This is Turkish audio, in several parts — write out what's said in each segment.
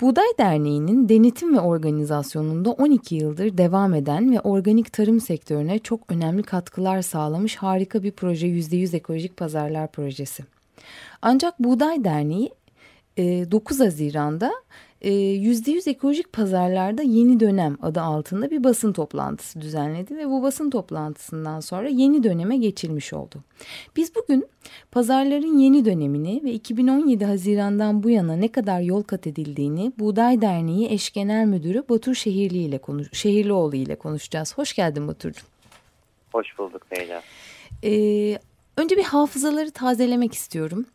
Buğday Derneği'nin denetim ve organizasyonunda 12 yıldır devam eden ve organik tarım sektörüne çok önemli katkılar sağlamış harika bir proje %100 ekolojik pazarlar projesi. Ancak Buğday Derneği 9 Haziran'da %100 ekolojik pazarlarda yeni dönem adı altında bir basın toplantısı düzenledi ve bu basın toplantısından sonra yeni döneme geçilmiş oldu. Biz bugün pazarların yeni dönemini ve 2017 Haziran'dan bu yana ne kadar yol kat edildiğini Buğday Derneği Eş Genel Müdürü Batur Şehirli ile konuş Şehirlioğlu ile konuşacağız. Hoş geldin Batur'cum. Hoş bulduk Leyla. Ee, önce bir hafızaları tazelemek istiyorum.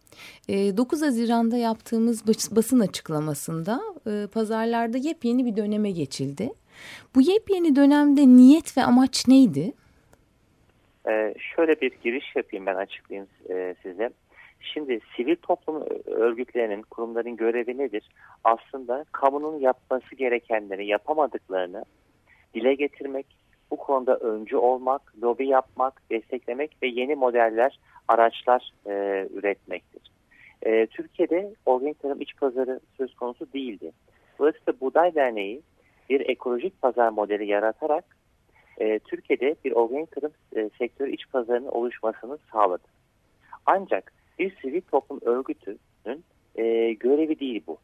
9 Haziran'da yaptığımız basın açıklamasında pazarlarda yepyeni bir döneme geçildi. Bu yepyeni dönemde niyet ve amaç neydi? Ee, şöyle bir giriş yapayım ben açıklayayım e, size. Şimdi sivil toplum örgütlerinin, kurumların görevi nedir? Aslında kamunun yapması gerekenleri yapamadıklarını dile getirmek, bu konuda öncü olmak, lobi yapmak, desteklemek ve yeni modeller, araçlar e, üretmektir. E, Türkiye'de organik tarım iç pazarı söz konusu değildi. Dolayısıyla Buğday Derneği bir ekolojik pazar modeli yaratarak e, Türkiye'de bir organik tarım e, sektörü iç pazarının oluşmasını sağladı. Ancak bir sivil toplum örgütünün e, görevi değil bu.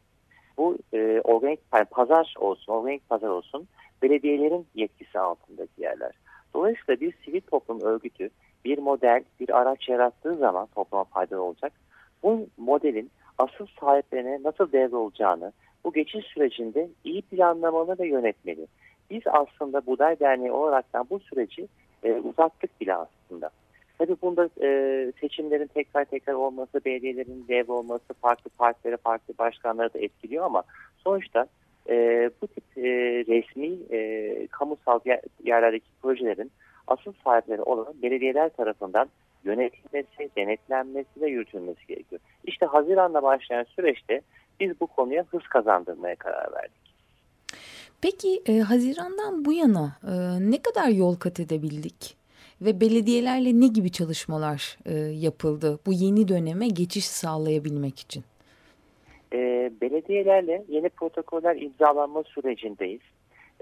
Bu e, organik yani pazar olsun, organik pazar olsun belediyelerin yetkisi altındaki yerler. Dolayısıyla bir sivil toplum örgütü bir model, bir araç yarattığı zaman topluma faydalı olacak. Bu modelin asıl sahiplerine nasıl devrolacağını bu geçiş sürecinde iyi planlamalı ve yönetmeli. Biz aslında Buday Derneği olaraktan bu süreci e, uzattık bile aslında. Tabii bunda e, seçimlerin tekrar tekrar olması, belediyelerin dev olması, farklı partilere, farklı başkanları da etkiliyor ama sonuçta e, bu tip e, resmi e, kamusal yerlerdeki projelerin asıl sahipleri olan belediyeler tarafından yönetilmesi, denetlenmesi ve yürütülmesi gerekiyor. İşte Haziran'da başlayan süreçte biz bu konuya hız kazandırmaya karar verdik. Peki e, Haziran'dan bu yana e, ne kadar yol kat edebildik? Ve belediyelerle ne gibi çalışmalar e, yapıldı bu yeni döneme geçiş sağlayabilmek için? E, belediyelerle yeni protokoller imzalanma sürecindeyiz.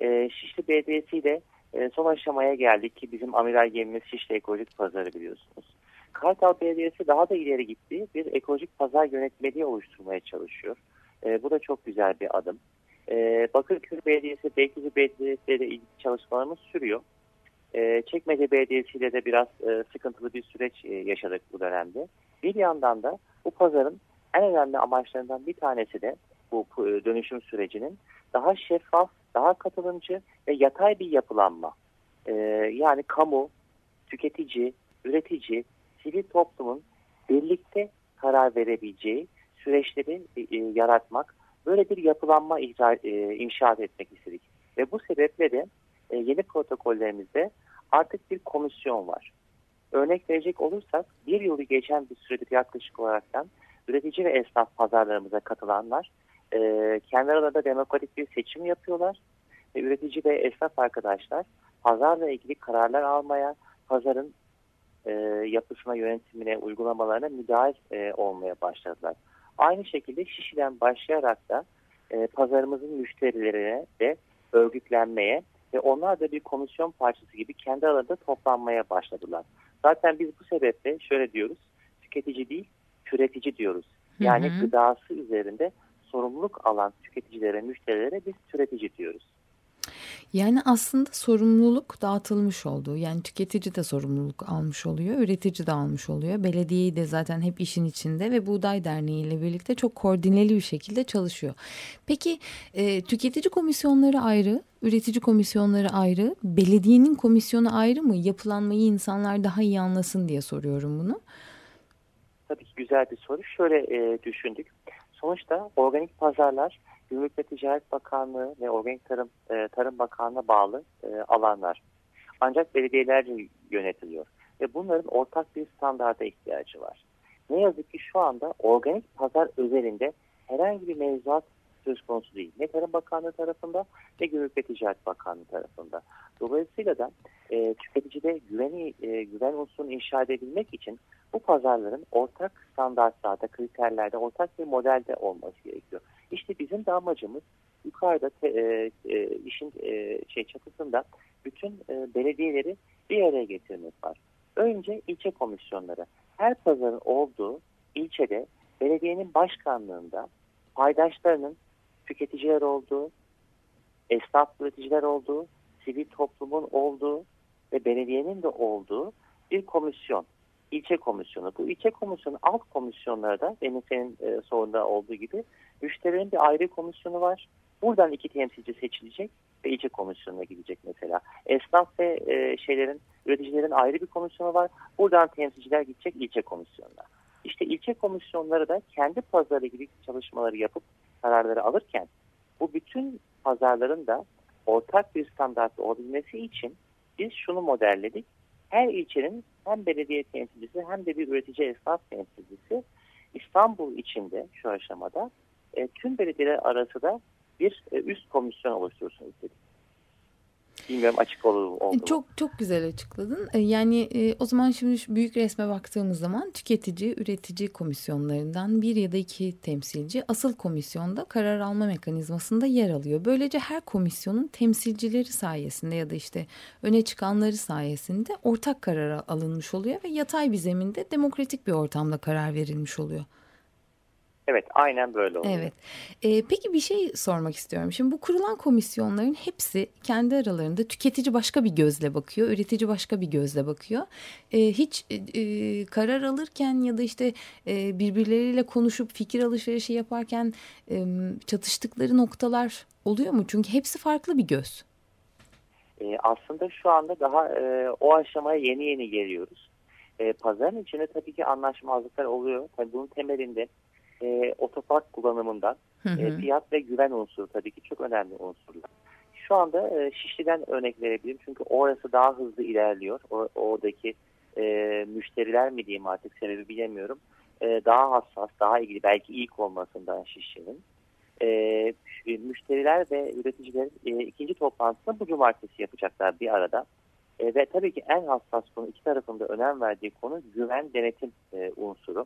E, Şişli Belediyesi ile e, son aşamaya geldik ki bizim amiral gemimiz Şişli Ekolojik Pazarı biliyorsunuz. Kartal Belediyesi daha da ileri gitti. Bir ekolojik pazar yönetmeliği oluşturmaya çalışıyor. E, bu da çok güzel bir adım. E, Bakırköy Belediyesi, Beylikdüzü Belediyesi ile ilgili çalışmalarımız sürüyor. E, Çekmece Belediyesi ile de biraz e, sıkıntılı bir süreç e, yaşadık bu dönemde. Bir yandan da bu pazarın en önemli amaçlarından bir tanesi de bu dönüşüm sürecinin daha şeffaf, daha katılımcı ve yatay bir yapılanma. Ee, yani kamu, tüketici, üretici, sivil toplumun birlikte karar verebileceği süreçleri e, e, yaratmak, böyle bir yapılanma icra, e, inşaat etmek istedik. Ve bu sebeple de e, yeni protokollerimizde artık bir komisyon var. Örnek verecek olursak bir yılı geçen bir süredir yaklaşık olaraktan üretici ve esnaf pazarlarımıza katılanlar e, kendi aralarında demokratik bir seçim yapıyorlar. Ve üretici ve esnaf arkadaşlar pazarla ilgili kararlar almaya, pazarın e, yapısına, yönetimine, uygulamalarına müdahil e, olmaya başladılar. Aynı şekilde Şişli'den başlayarak da e, pazarımızın müşterilerine de örgütlenmeye ve onlar da bir komisyon parçası gibi kendi aralarında toplanmaya başladılar. Zaten biz bu sebeple şöyle diyoruz, tüketici değil, türetici diyoruz. Yani hı hı. gıdası üzerinde sorumluluk alan tüketicilere, müşterilere biz türetici diyoruz. Yani aslında sorumluluk dağıtılmış oldu. Yani tüketici de sorumluluk almış oluyor, üretici de almış oluyor. Belediyeyi de zaten hep işin içinde ve Buğday Derneği ile birlikte çok koordineli bir şekilde çalışıyor. Peki e, tüketici komisyonları ayrı, üretici komisyonları ayrı, belediyenin komisyonu ayrı mı? Yapılanmayı insanlar daha iyi anlasın diye soruyorum bunu. Tabii ki güzel bir soru. Şöyle e, düşündük. Sonuçta organik pazarlar Gümrük ve Ticaret Bakanlığı ve Organik Tarım e, Tarım Bakanlığı'na bağlı e, alanlar. Ancak belediyelerce yönetiliyor. ve bunların ortak bir standarda ihtiyacı var. Ne yazık ki şu anda organik pazar özelinde herhangi bir mevzuat söz konusu değil. Ne Tarım Bakanlığı tarafında ne Gümrük ve Ticaret Bakanlığı tarafında. Dolayısıyla da e, tüketicide güveni, e, güven unsurunu inşa edebilmek için bu pazarların ortak standartlarda, kriterlerde, ortak bir modelde olması gerekiyor. İşte bizim de amacımız yukarıda te, e, e, işin e, şey çatısında bütün e, belediyeleri bir araya getirmek var. Önce ilçe komisyonları. Her pazarın olduğu ilçede belediyenin başkanlığında paydaşlarının tüketiciler olduğu, esnaf üreticiler olduğu, sivil toplumun olduğu ve belediyenin de olduğu bir komisyon. İlçe komisyonu. Bu ilçe komisyonu alt komisyonları da benim senin e, sorunda olduğu gibi müşterilerin bir ayrı komisyonu var. Buradan iki temsilci seçilecek ve ilçe komisyonuna gidecek mesela. Esnaf ve e, şeylerin üreticilerin ayrı bir komisyonu var. Buradan temsilciler gidecek ilçe komisyonuna. İşte ilçe komisyonları da kendi pazarı gibi çalışmaları yapıp kararları alırken bu bütün pazarların da ortak bir standartta olabilmesi için biz şunu modelledik. Her ilçenin hem belediye temsilcisi hem de bir üretici esnaf temsilcisi İstanbul içinde şu aşamada e, tüm belediyeler arası da bir e, üst komisyon oluştursun istedik. Bilmiyorum açık olur, oldu Çok çok güzel açıkladın. E, yani e, o zaman şimdi şu büyük resme baktığımız zaman tüketici, üretici komisyonlarından bir ya da iki temsilci asıl komisyonda karar alma mekanizmasında yer alıyor. Böylece her komisyonun temsilcileri sayesinde ya da işte öne çıkanları sayesinde ortak karar alınmış oluyor ve yatay bir zeminde demokratik bir ortamda karar verilmiş oluyor. Evet aynen böyle oluyor. Evet. Ee, peki bir şey sormak istiyorum. Şimdi bu kurulan komisyonların hepsi kendi aralarında tüketici başka bir gözle bakıyor, üretici başka bir gözle bakıyor. Ee, hiç e, e, karar alırken ya da işte e, birbirleriyle konuşup fikir alışverişi yaparken e, çatıştıkları noktalar oluyor mu? Çünkü hepsi farklı bir göz. E, aslında şu anda daha e, o aşamaya yeni yeni geliyoruz. E, pazarın içinde tabii ki anlaşmazlıklar oluyor. Tabii bunun temelinde e, otopark kullanımından hı hı. E, fiyat ve güven unsuru tabii ki çok önemli unsurlar. Şu anda e, Şişli'den örnek verebilirim çünkü orası daha hızlı ilerliyor. O, oradaki e, müşteriler mi diyeyim artık sebebi bilemiyorum. E, daha hassas, daha ilgili belki ilk olmasından Şişli'nin. E, müşteriler ve üreticiler e, ikinci toplantısını bu cumartesi yapacaklar bir arada. E, ve tabii ki en hassas konu iki tarafında önem verdiği konu güven denetim e, unsuru.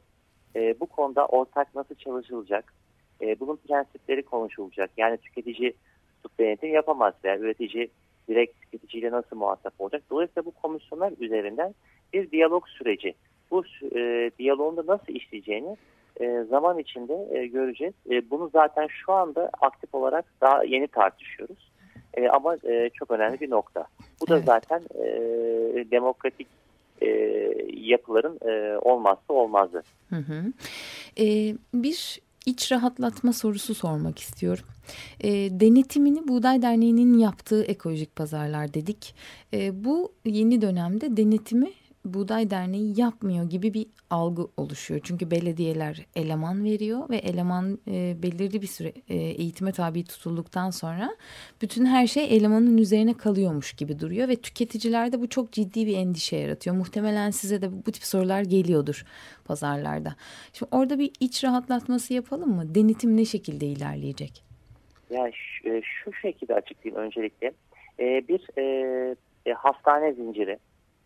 E, bu konuda ortak nasıl çalışılacak? E, bunun prensipleri konuşulacak. Yani tüketici tutup denetim yapamaz veya üretici direkt tüketiciyle nasıl muhatap olacak? Dolayısıyla bu komisyonlar üzerinden bir diyalog süreci. Bu e, diyaloğun da nasıl işleyeceğini e, zaman içinde e, göreceğiz. E, bunu zaten şu anda aktif olarak daha yeni tartışıyoruz. E, ama e, çok önemli bir nokta. Bu da evet. zaten e, demokratik e, yapıların e, olmazsa olmazı. Hı hı. E, bir iç rahatlatma sorusu sormak istiyorum. E, denetimini Buğday Derneği'nin yaptığı ekolojik pazarlar dedik. E, bu yeni dönemde denetimi Buğday Derneği yapmıyor gibi bir algı oluşuyor. Çünkü belediyeler eleman veriyor ve eleman e, belirli bir süre e, eğitime tabi tutulduktan sonra bütün her şey elemanın üzerine kalıyormuş gibi duruyor ve tüketicilerde bu çok ciddi bir endişe yaratıyor. Muhtemelen size de bu tip sorular geliyordur pazarlarda. Şimdi orada bir iç rahatlatması yapalım mı? Denetim ne şekilde ilerleyecek? Yani şu, e, şu şekilde açıklayayım öncelikle. E, bir e, e, hastane zinciri,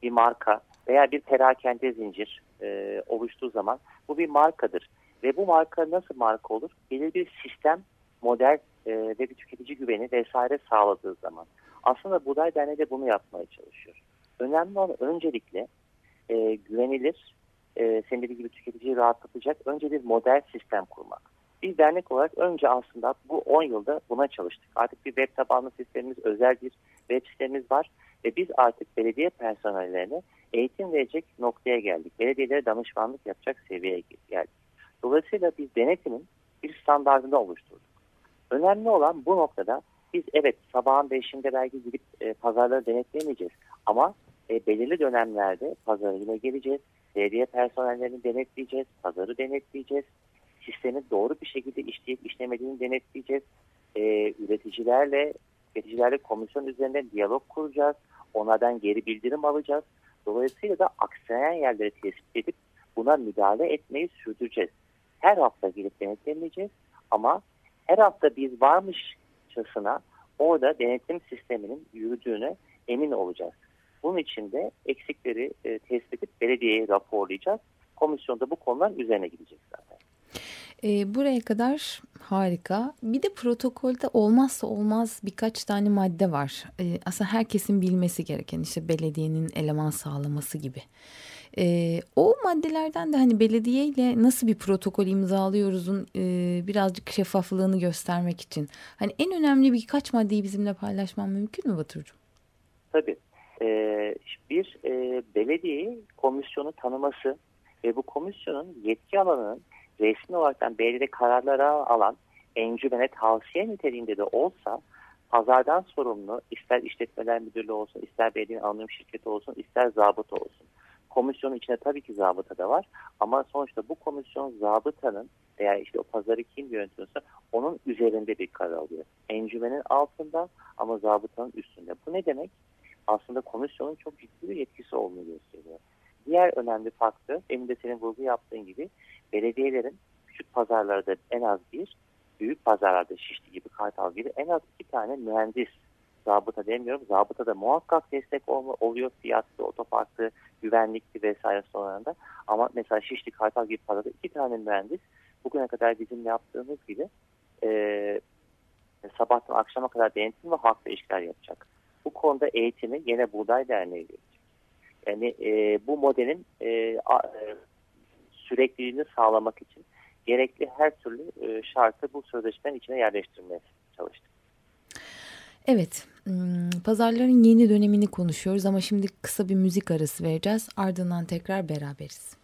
bir marka veya bir perakende zincir e, oluştuğu zaman bu bir markadır. Ve bu marka nasıl marka olur? Belirli bir sistem, model e, ve bir tüketici güveni vesaire sağladığı zaman. Aslında Buday Derneği de bunu yapmaya çalışıyor. Önemli olan öncelikle e, güvenilir, e, senin dediğin gibi tüketiciyi rahatlatacak önce bir model sistem kurmak. Biz dernek olarak önce aslında bu 10 yılda buna çalıştık. Artık bir web tabanlı sistemimiz, özel bir web sitemiz var ve biz artık belediye personellerine eğitim verecek noktaya geldik. Belediyelere danışmanlık yapacak seviyeye geldik. Dolayısıyla biz denetimin bir standartını oluşturduk. Önemli olan bu noktada biz evet sabahın beşinde belki gidip e, pazarları denetleyemeyeceğiz. Ama e, belirli dönemlerde pazara yine geleceğiz. Belediye personellerini denetleyeceğiz. Pazarı denetleyeceğiz. Sistemi doğru bir şekilde işleyip işlemediğini denetleyeceğiz. E, üreticilerle üreticilerle komisyon üzerinde diyalog kuracağız. Onlardan geri bildirim alacağız. Dolayısıyla da aksayan yerleri tespit edip buna müdahale etmeyi sürdüreceğiz. Her hafta gelip denetlemeyeceğiz ama her hafta biz varmışçasına orada denetim sisteminin yürüdüğüne emin olacağız. Bunun için de eksikleri e, tespit edip belediyeye raporlayacağız. Komisyonda bu konular üzerine gidecek zaten. E, buraya kadar harika. Bir de protokolde olmazsa olmaz birkaç tane madde var. E, aslında herkesin bilmesi gereken işte belediyenin eleman sağlaması gibi. E, o maddelerden de hani belediye ile nasıl bir protokol imzalıyoruzun e, birazcık şeffaflığını göstermek için. Hani en önemli birkaç maddeyi bizimle paylaşman mümkün mü Baturcuğum? Tabii. Ee, bir e, belediyeyi komisyonu tanıması ve bu komisyonun yetki alanının resmi olarak belirli kararlara alan encümene tavsiye niteliğinde de olsa pazardan sorumlu ister işletmeler müdürlüğü olsun, ister belediyenin anonim şirketi olsun, ister zabıta olsun. Komisyonun içinde tabii ki zabıta da var ama sonuçta bu komisyon zabıtanın veya işte o pazarı kim yönetiyorsa onun üzerinde bir karar alıyor. Encümenin altında ama zabıtanın üstünde. Bu ne demek? Aslında komisyonun çok ciddi bir yetkisi olduğunu gösteriyor. Diğer önemli faktör, emin de senin vurgu yaptığın gibi belediyelerin küçük pazarlarda en az bir, büyük pazarlarda Şişli gibi, Kartal gibi en az iki tane mühendis zabıta demiyorum. Zabıta da muhakkak destek oluyor fiyatlı, otoparklı, güvenlikli vesaire sonralarında. Ama mesela Şişli, Kartal gibi pazarda iki tane mühendis bugüne kadar bizim yaptığımız gibi e, sabahtan akşama kadar denetim ve halkla ilişkiler yapacak. Bu konuda eğitimi yine Buğday Derneği. Yani e, bu modelin e, a, e, sürekliliğini sağlamak için gerekli her türlü e, şartı bu sözleşmenin içine yerleştirmeye çalıştık. Evet, hmm, pazarların yeni dönemini konuşuyoruz ama şimdi kısa bir müzik arası vereceğiz. Ardından tekrar beraberiz.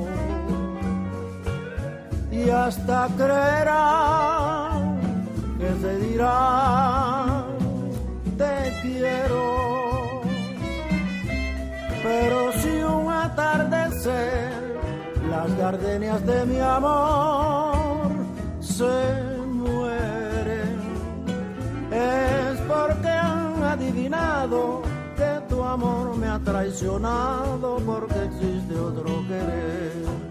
Y hasta creerán que se dirá te quiero. Pero si un atardecer las gardenias de mi amor se mueren, es porque han adivinado que tu amor me ha traicionado porque existe otro querer.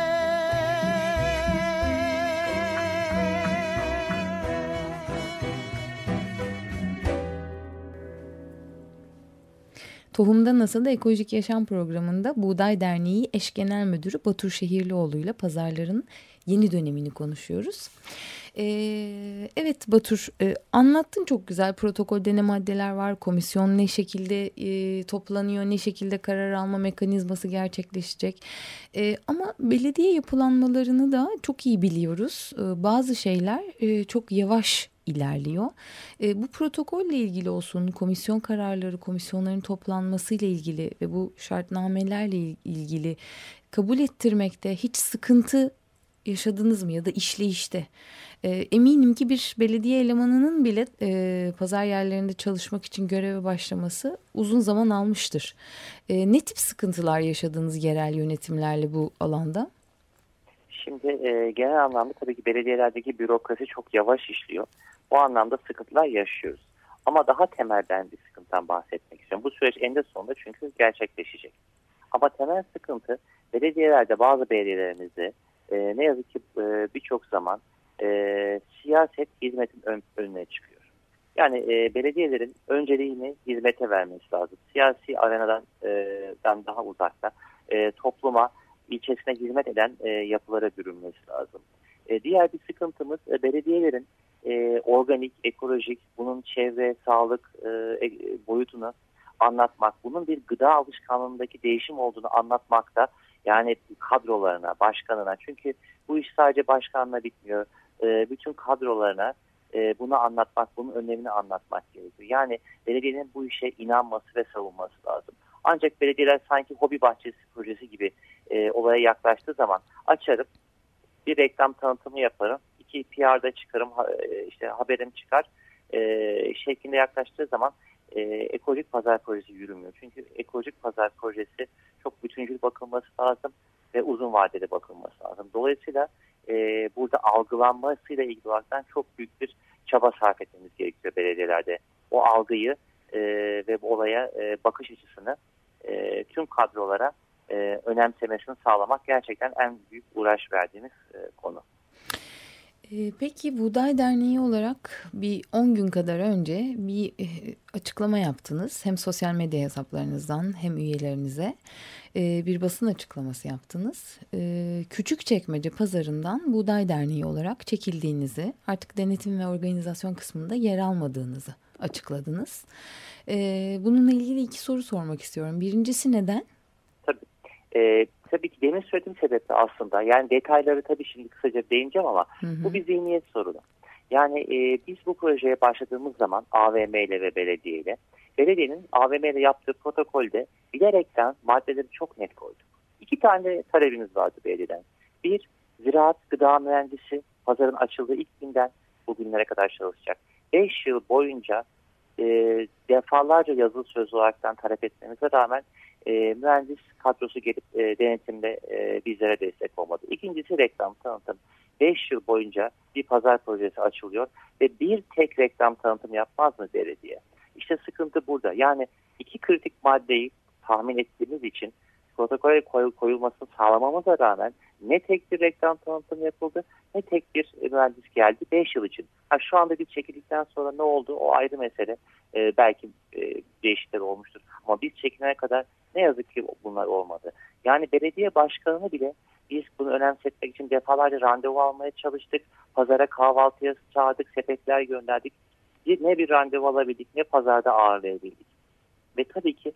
Tohumda NASA'da Ekolojik Yaşam Programı'nda Buğday Derneği Eş Genel Müdürü Batur Şehirlioğlu ile pazarların yeni dönemini konuşuyoruz. Ee, evet Batur e, anlattın çok güzel. Protokolde ne maddeler var komisyon ne şekilde e, toplanıyor ne şekilde karar alma mekanizması gerçekleşecek. E, ama belediye yapılanmalarını da çok iyi biliyoruz. E, bazı şeyler e, çok yavaş ilerliyor. E, bu protokolle ilgili olsun, komisyon kararları, komisyonların toplanmasıyla ilgili ve bu şartnamelerle ilgili kabul ettirmekte hiç sıkıntı yaşadınız mı ya da işleyişte? E, eminim ki bir belediye elemanının bile e, pazar yerlerinde çalışmak için göreve başlaması uzun zaman almıştır. E, ne tip sıkıntılar yaşadınız yerel yönetimlerle bu alanda? Şimdi e, genel anlamda tabii ki belediyelerdeki bürokrasi çok yavaş işliyor. Bu anlamda sıkıntılar yaşıyoruz. Ama daha temelden bir sıkıntıdan bahsetmek istiyorum. Bu süreç eninde sonunda çünkü gerçekleşecek. Ama temel sıkıntı belediyelerde bazı belediyelerimizde e, ne yazık ki e, birçok zaman e, siyaset hizmetin ön, önüne çıkıyor. Yani e, belediyelerin önceliğini hizmete vermesi lazım. Siyasi arenadan e, daha uzakta e, topluma, ilçesine hizmet eden e, yapılara bürünmesi lazım. E, diğer bir sıkıntımız e, belediyelerin e, organik, ekolojik, bunun çevre, sağlık e, e, boyutunu anlatmak, bunun bir gıda alışkanlığındaki değişim olduğunu anlatmakta yani kadrolarına, başkanına çünkü bu iş sadece başkanla bitmiyor. E, bütün kadrolarına e, bunu anlatmak, bunun önemini anlatmak gerekiyor. Yani belediyenin bu işe inanması ve savunması lazım. Ancak belediyeler sanki hobi bahçesi projesi gibi e, olaya yaklaştığı zaman açarım, bir reklam tanıtımı yaparım, iki PR'da çıkarım, e, işte haberim çıkar e, şeklinde yaklaştığı zaman e, ekolojik pazar projesi yürümüyor. Çünkü ekolojik pazar projesi çok bütüncül bakılması lazım ve uzun vadede bakılması lazım. Dolayısıyla e, burada algılanmasıyla ilgili olarak çok büyük bir çaba sarf etmemiz gerekiyor belediyelerde. O algıyı ve bu olaya bakış açısını tüm kadrolara e, önemsemesini sağlamak gerçekten en büyük uğraş verdiğimiz konu. Ee, peki Buğday Derneği olarak bir 10 gün kadar önce bir e, açıklama yaptınız. Hem sosyal medya hesaplarınızdan hem üyelerinize e, bir basın açıklaması yaptınız. E, Küçükçekmece pazarından Buğday Derneği olarak çekildiğinizi, artık denetim ve organizasyon kısmında yer almadığınızı açıkladınız. Bununla ilgili iki soru sormak istiyorum. Birincisi neden? Tabii tabii ki demin söylediğim sebeple aslında yani detayları tabii şimdi kısaca değineceğim ama hı hı. bu bir zihniyet sorunu. Yani e, biz bu projeye başladığımız zaman AVM ile ve belediye ile belediyenin AVM ile yaptığı protokolde bilerekten maddeleri çok net koyduk. İki tane talebimiz vardı belediyeden. Bir, ziraat gıda mühendisi pazarın açıldığı ilk günden bugünlere kadar çalışacak. Beş yıl boyunca e, defalarca yazılı söz olaraktan talep etmemize rağmen e, mühendis kadrosu gelip e, denetimde e, bizlere destek olmadı. İkincisi reklam tanıtım. 5 yıl boyunca bir pazar projesi açılıyor ve bir tek reklam tanıtım yapmaz mı belediye? İşte sıkıntı burada. Yani iki kritik maddeyi tahmin ettiğimiz için protokole koyulmasını sağlamamıza rağmen ne tek bir reklam tanıtım yapıldı ne tek bir mühendis geldi 5 yıl için. Ha, şu anda bir çekildikten sonra ne oldu o ayrı mesele. Ee, belki e, değişiklikler olmuştur. Ama biz çekilene kadar ne yazık ki bunlar olmadı. Yani belediye başkanını bile biz bunu önemsetmek için defalarca randevu almaya çalıştık. Pazara kahvaltıya çağırdık, sepetler gönderdik. Ne bir randevu alabildik ne pazarda ağırlayabildik. Ve tabii ki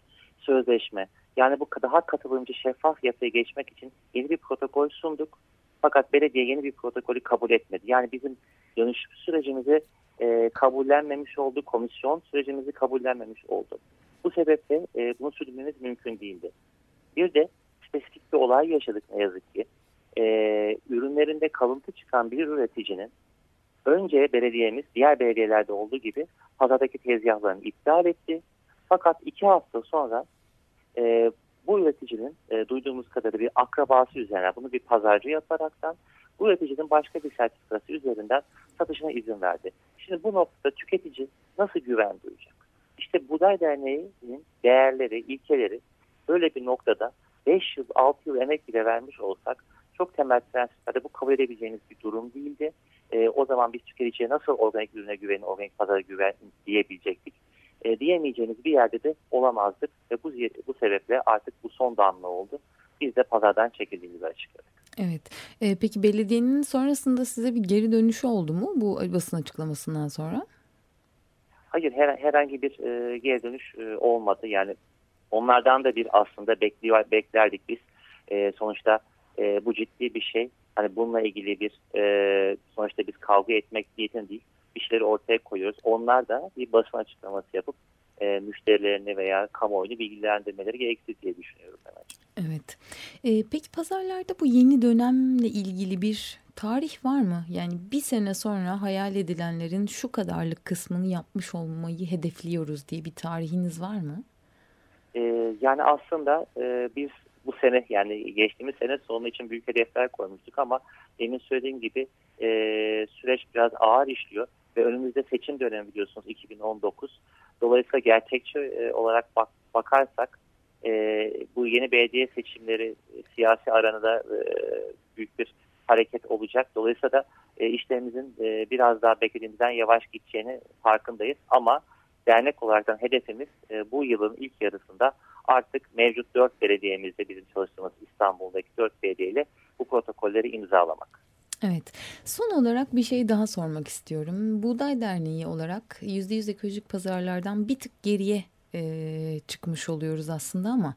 sözleşme. Yani bu daha katılımcı şeffaf yapıya geçmek için yeni bir protokol sunduk. Fakat belediye yeni bir protokolü kabul etmedi. Yani bizim dönüşüm sürecimizi e, kabullenmemiş oldu, komisyon sürecimizi kabullenmemiş oldu. Bu sebeple e, bunu sürdürmemiz mümkün değildi. Bir de spesifik bir olay yaşadık ne yazık ki. E, ürünlerinde kalıntı çıkan bir üreticinin önce belediyemiz diğer belediyelerde olduğu gibi pazardaki tezgahlarını iptal etti. Fakat iki hafta sonra e, bu üreticinin e, duyduğumuz kadarıyla bir akrabası üzerine bunu bir pazarcı yaparaktan bu üreticinin başka bir sertifikası üzerinden satışına izin verdi. Şimdi bu noktada tüketici nasıl güven duyacak? İşte Buday Derneği'nin değerleri, ilkeleri böyle bir noktada 5 yıl, 6 yıl emek bile vermiş olsak çok temel prensiplerde bu kabul edebileceğiniz bir durum değildi. E, o zaman biz tüketiciye nasıl organik ürüne güvenin, organik pazara güven diyebilecektik. E, diyemeyeceğiniz bir yerde de olamazdık ve bu, bu sebeple artık bu son damla oldu. Biz de pazardan çekildiğimizi açıkladık. Evet. E, peki belediyenin sonrasında size bir geri dönüşü oldu mu bu basın açıklamasından sonra? Hayır her, herhangi bir e, geri dönüş e, olmadı. Yani onlardan da bir aslında bekliyor, beklerdik biz. E, sonuçta e, bu ciddi bir şey. Hani bununla ilgili bir e, sonuçta biz kavga etmek niyetinde değil. Bir şeyleri ortaya koyuyoruz. Onlar da bir basın açıklaması yapıp e, müşterilerini veya kamuoyunu bilgilendirmeleri gerekli diye düşünüyorum ben açıkçası. Evet. E, peki pazarlarda bu yeni dönemle ilgili bir tarih var mı? Yani bir sene sonra hayal edilenlerin şu kadarlık kısmını yapmış olmayı hedefliyoruz diye bir tarihiniz var mı? E, yani aslında e, biz bu sene yani geçtiğimiz sene sonu için büyük hedefler koymuştuk ama demin söylediğim gibi e, süreç biraz ağır işliyor ve önümüzde seçim dönemi biliyorsunuz 2019. Dolayısıyla gerçekçi e, olarak bak, bakarsak e, bu yeni belediye seçimleri e, siyasi aranada e, büyük bir hareket olacak. Dolayısıyla da e, işlerimizin e, biraz daha beklediğimizden yavaş gideceğini farkındayız. Ama dernek olarak hedefimiz e, bu yılın ilk yarısında artık mevcut dört belediyemizde bizim çalıştığımız İstanbul'daki dört belediyeyle bu protokolleri imzalamak. Evet. Son olarak bir şey daha sormak istiyorum. Buğday Derneği olarak %100 ekolojik pazarlardan bir tık geriye e, çıkmış oluyoruz aslında ama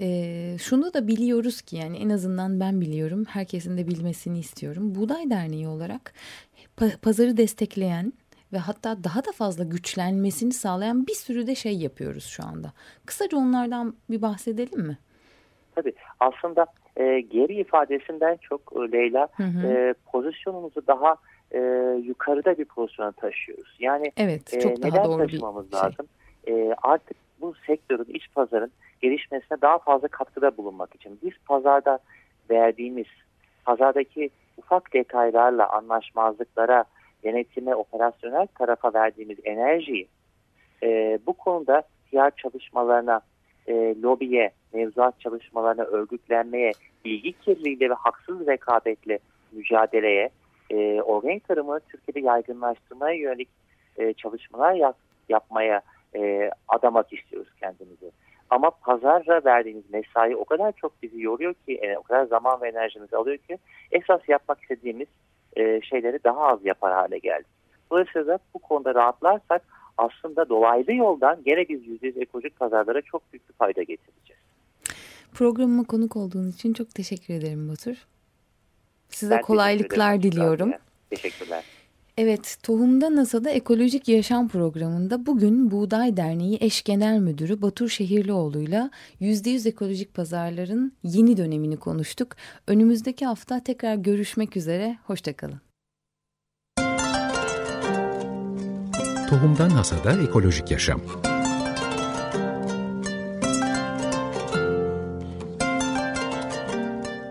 e, şunu da biliyoruz ki yani en azından ben biliyorum herkesin de bilmesini istiyorum. Buğday Derneği olarak pazarı destekleyen ve hatta daha da fazla güçlenmesini sağlayan bir sürü de şey yapıyoruz şu anda. Kısaca onlardan bir bahsedelim mi? Tabii aslında e, geri ifadesinden çok e, Leyla hı hı. E, pozisyonumuzu daha e, yukarıda bir pozisyona taşıyoruz. Yani evet, e, çok e, daha neden doğru taşımamız bir şey. lazım? E, artık bu sektörün, iç pazarın gelişmesine daha fazla katkıda bulunmak için biz pazarda verdiğimiz, pazardaki ufak detaylarla, anlaşmazlıklara, yönetime, operasyonel tarafa verdiğimiz enerjiyi e, bu konuda PR çalışmalarına, e, lobiye, mevzuat çalışmalarına, örgütlenmeye, bilgi kirliliğiyle ve haksız rekabetle mücadeleye, e, organik tarımı Türkiye'de yaygınlaştırmaya yönelik e, çalışmalar yap, yapmaya e, adamak istiyoruz kendimizi. Ama pazarla verdiğimiz mesai o kadar çok bizi yoruyor ki, e, o kadar zaman ve enerjimizi alıyor ki esas yapmak istediğimiz e, şeyleri daha az yapar hale geldik. Dolayısıyla da bu konuda rahatlarsak aslında dolaylı yoldan gene biz %100 ekolojik pazarlara çok büyük bir fayda getireceğiz. Programıma konuk olduğun için çok teşekkür ederim Batur. Size ben kolaylıklar diliyorum. Teşekkürler. Evet, Tohumda NASA'da Ekolojik Yaşam Programı'nda bugün Buğday Derneği Eş Genel Müdürü Batur Şehirlioğlu'yla %100 ekolojik pazarların yeni dönemini konuştuk. Önümüzdeki hafta tekrar görüşmek üzere, hoşçakalın. Tohumdan Hasada Ekolojik Yaşam